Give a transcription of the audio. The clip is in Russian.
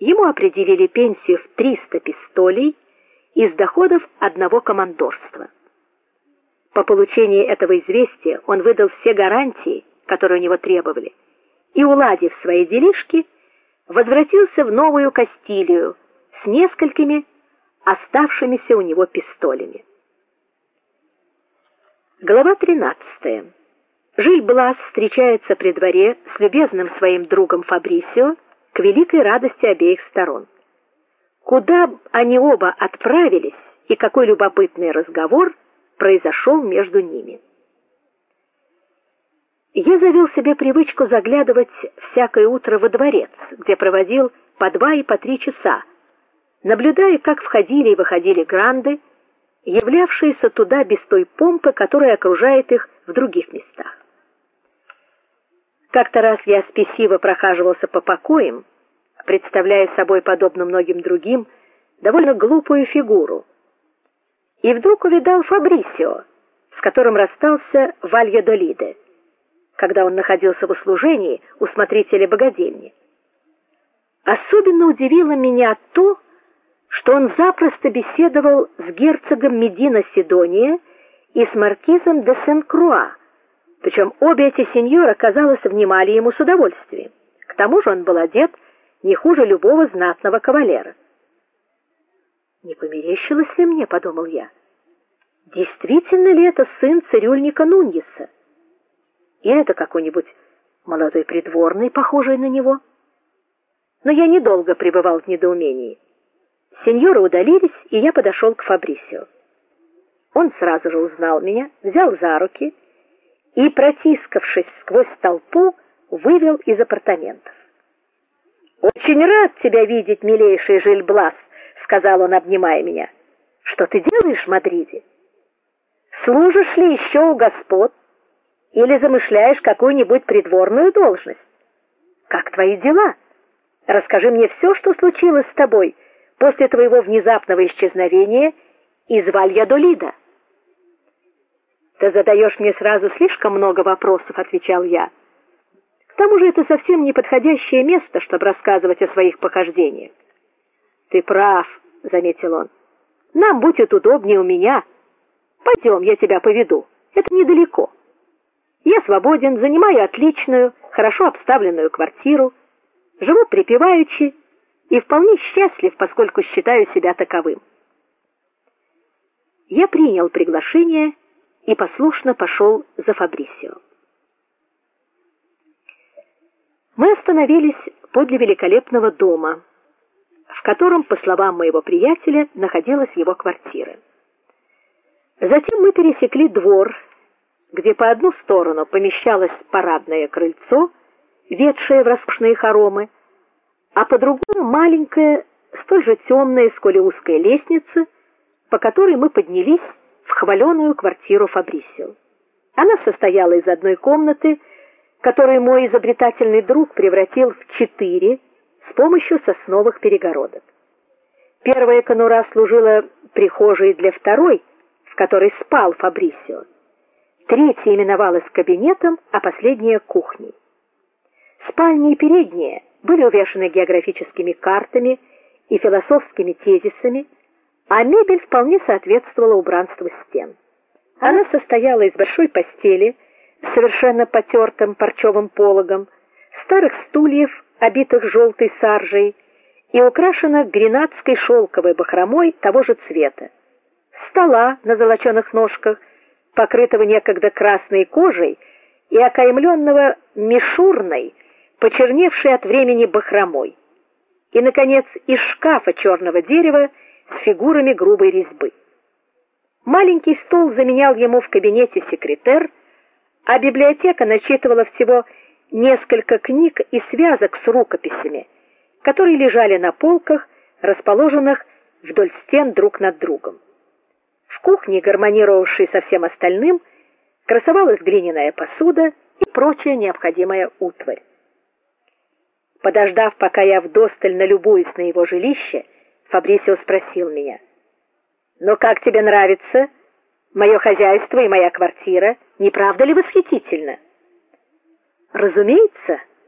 Ему определили пенсию в 300 пистолей из доходов одного командорства. По получении этого известия он выдал все гарантии, которые у него требовали, и уладив свои делишки, возвратился в Новую Кастилию с несколькими оставшимися у него пистолями. Глава 13. Жиль-Блас встречается при дворе с любезным своим другом Фабрисио к великой радости обеих сторон. Куда они оба отправились и какой любопытный разговор произошел между ними. Я завел себе привычку заглядывать всякое утро во дворец, где проводил по два и по три часа, наблюдая, как входили и выходили гранды, являвшиеся туда без той помпы, которая окружает их в других местах. Как-то раз я спесиво прохаживался по покоям, представляя собой подобно многим другим довольно глупую фигуру. И вдруг увидал Фабрисио, с которым расстался в Альядолиде, когда он находился в услужении у смотрителя богадельни. Особенно удивило меня то, что он запросто беседовал с герцогом Медина Сидония и с маркизом де Сен-Круа, причем обе эти сеньора, казалось, внимали ему с удовольствием. К тому же он был одет не хуже любого знатного кавалера. Не померещилось ли мне, подумал я. Действительно ли это сын цирюльника Нуньеса? Или это какой-нибудь молодой придворный, похожий на него? Но я недолго пребывал в недоумении. Сеньоры удалились, и я подошел к Фабрисио. Он сразу же узнал меня, взял за руки и, протискавшись сквозь толпу, вывел из апартаментов. Очень рад тебя видеть, милейший Жильблас, сказал он, обнимая меня. Что ты делаешь в Мадриде? Служишь ли еще у господ или замышляешь какую-нибудь придворную должность? Как твои дела? Расскажи мне все, что случилось с тобой после твоего внезапного исчезновения из Вальядолида. Ты задаешь мне сразу слишком много вопросов, отвечал я. Тому же это совсем не подходящее место, чтобы рассказывать о своих похождениях. Ты прав, заметил он. Нам будет удобнее у меня. Пойдем, я тебя поведу. Это недалеко. Я свободен, занимаю отличную, хорошо обставленную квартиру, живу припеваючи и вполне счастлив, поскольку считаю себя таковым. Я принял приглашение и послушно пошел за Фабрисио. Мы остановились подле великолепного дома, в котором, по словам моего приятеля, находилась его квартира. Затем мы пересекли двор, где по одну сторону помещалось парадное крыльцо, ведшее в роскошные хоромы, а по другую маленькая, столь же темная, сколь и узкая лестница, по которой мы поднялись в хваленую квартиру Фабрисио. Она состояла из одной комнаты, которую мой изобретательный друг превратил в четыре с помощью сосновых перегородок. Первая конура служила прихожей для второй, в которой спал Фабрисио. Третья именовалась кабинетом, а последняя кухней. Спальня и передняя были увешаны географическими картами и философскими тезисами, а мебель вполне соответствовала убранству стен. Она состояла из большой постели совершенно потертым парчевым пологом, старых стульев, обитых желтой саржей, и украшена гренадской шелковой бахромой того же цвета. Стола на золоченых ножках, покрытого некогда красной кожей и окаймленного мишурной, почерневшей от времени бахромой. И наконец, из шкафа черного дерева с фигурами грубой резьбы. Маленький стол заменял ему в кабинете секретарь, а библиотека насчитывала всего несколько книг и связок с рукописями, которые лежали на полках, расположенных вдоль стен друг над другом. В кухне, гармонировавшей со всем остальным, красовалась глиняная посуда и прочая необходимая утварь. Подождав, пока я вдосталь налюбуюсь на его жилище, Фабрисио спросил меня: "Но как тебе нравится мое хозяйство и моя квартира? Не правда ли восхитительно?" "Разумеется",